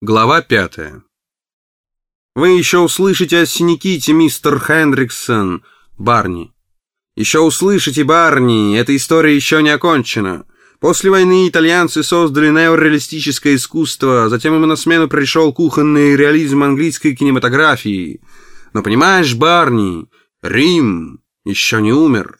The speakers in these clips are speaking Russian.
Глава пятая. Вы еще услышите о синяките, мистер Хендриксон, Барни. Еще услышите, Барни, эта история еще не окончена. После войны итальянцы создали неореалистическое искусство, затем им на смену пришел кухонный реализм английской кинематографии. Но понимаешь, Барни, Рим еще не умер.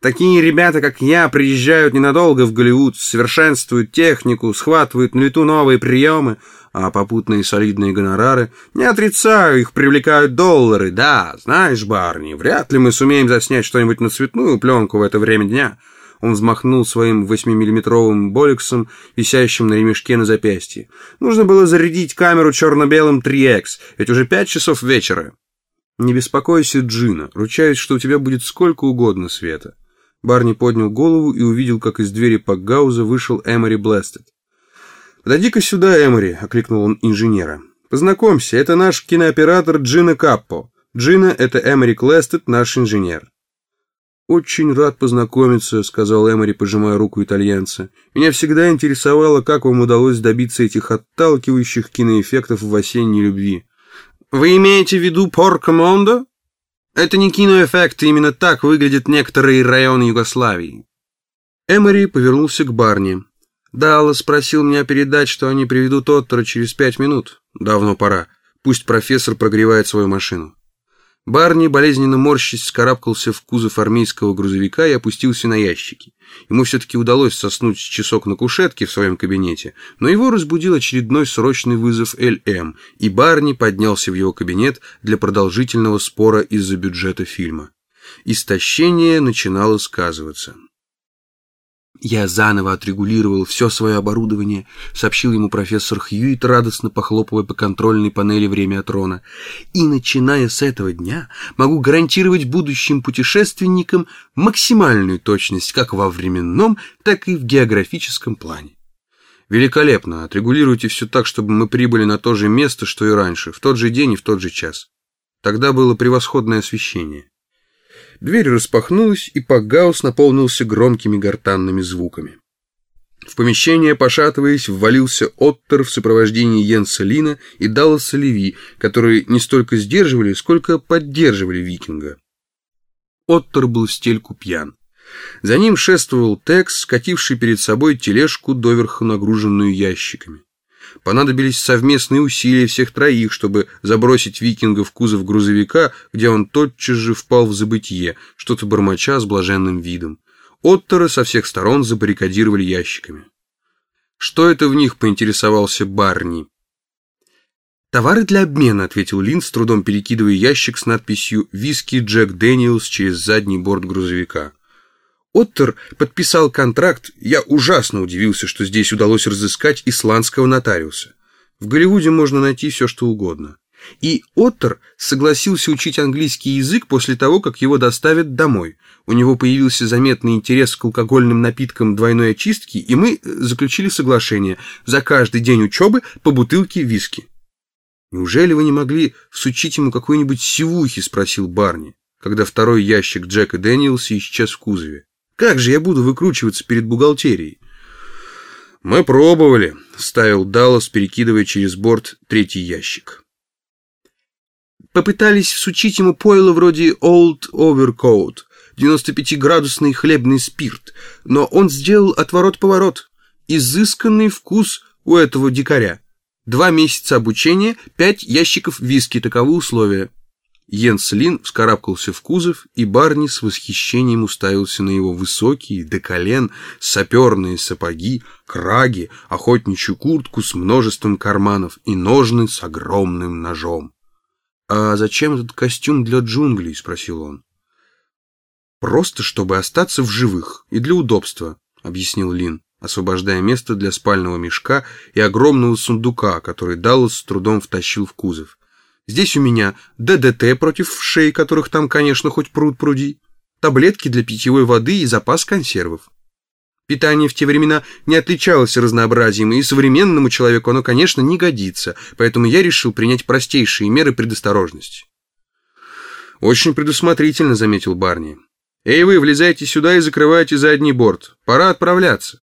Такие ребята, как я, приезжают ненадолго в Голливуд, совершенствуют технику, схватывают на лету новые приемы, а попутные солидные гонорары, не отрицаю, их привлекают доллары. Да, знаешь, Барни, вряд ли мы сумеем заснять что-нибудь на цветную пленку в это время дня. Он взмахнул своим восьмимиллиметровым боликсом, висящим на ремешке на запястье. Нужно было зарядить камеру черно-белым 3X, ведь уже пять часов вечера. Не беспокойся, Джина, ручаюсь, что у тебя будет сколько угодно света. Барни поднял голову и увидел, как из двери Пакгауза вышел Эмори Блэстед. «Подойди-ка сюда, Эмори», — окликнул он инженера. «Познакомься, это наш кинооператор Джина Каппо. Джина — это Эмори Клестед, наш инженер». «Очень рад познакомиться», — сказал Эмори, пожимая руку итальянца. «Меня всегда интересовало, как вам удалось добиться этих отталкивающих киноэффектов в осенней любви». «Вы имеете в виду Порко Мондо?» Это не киноэффект, именно так выглядят некоторые районы Югославии. Эмори повернулся к Барни. Даллас просил меня передать, что они приведут Оттера через пять минут. Давно пора. Пусть профессор прогревает свою машину. Барни, болезненно морщись, скарабкался в кузов армейского грузовика и опустился на ящики. Ему все-таки удалось соснуть часок на кушетке в своем кабинете, но его разбудил очередной срочный вызов ЛМ, и Барни поднялся в его кабинет для продолжительного спора из-за бюджета фильма. Истощение начинало сказываться. «Я заново отрегулировал все свое оборудование», — сообщил ему профессор Хьюит, радостно похлопывая по контрольной панели время от Рона. «И начиная с этого дня могу гарантировать будущим путешественникам максимальную точность как во временном, так и в географическом плане». «Великолепно. Отрегулируйте все так, чтобы мы прибыли на то же место, что и раньше, в тот же день и в тот же час. Тогда было превосходное освещение». Дверь распахнулась, и Пагаус наполнился громкими гортанными звуками. В помещение, пошатываясь, ввалился Оттер в сопровождении Йенса Лина и Далласа Леви, которые не столько сдерживали, сколько поддерживали викинга. Оттер был в стельку пьян. За ним шествовал Текс, скативший перед собой тележку, доверху нагруженную ящиками. Понадобились совместные усилия всех троих, чтобы забросить викинга в кузов грузовика, где он тотчас же впал в забытье, что-то бормоча с блаженным видом. Оттера со всех сторон забаррикадировали ящиками. «Что это в них?» — поинтересовался Барни. «Товары для обмена», — ответил Лин, с трудом перекидывая ящик с надписью «Виски Джек Дэниелс» через задний борт грузовика. Оттер подписал контракт, я ужасно удивился, что здесь удалось разыскать исландского нотариуса. В Голливуде можно найти все, что угодно. И Оттер согласился учить английский язык после того, как его доставят домой. У него появился заметный интерес к алкогольным напиткам двойной очистки, и мы заключили соглашение за каждый день учебы по бутылке виски. «Неужели вы не могли всучить ему какой-нибудь сивухи?» — спросил Барни, когда второй ящик Джека Дэниелса исчез в кузове. Как же я буду выкручиваться перед бухгалтерией? Мы пробовали, ставил Даллас, перекидывая через борт третий ящик. Попытались всучить ему пойло вроде Old Overcoat, 95-градусный хлебный спирт, но он сделал отворот-поворот. Изысканный вкус у этого дикаря. Два месяца обучения, пять ящиков виски, таковы условия. Йенс Лин вскарабкался в кузов, и Барни с восхищением уставился на его высокие, до колен, саперные сапоги, краги, охотничью куртку с множеством карманов и ножны с огромным ножом. «А зачем этот костюм для джунглей?» — спросил он. «Просто, чтобы остаться в живых и для удобства», — объяснил Лин, освобождая место для спального мешка и огромного сундука, который Даллас с трудом втащил в кузов. Здесь у меня ДДТ против вшей, которых там, конечно, хоть пруд пруди, таблетки для питьевой воды и запас консервов. Питание в те времена не отличалось разнообразием, и современному человеку оно, конечно, не годится, поэтому я решил принять простейшие меры предосторожности. «Очень предусмотрительно», — заметил Барни. «Эй вы, влезайте сюда и закрывайте задний борт. Пора отправляться».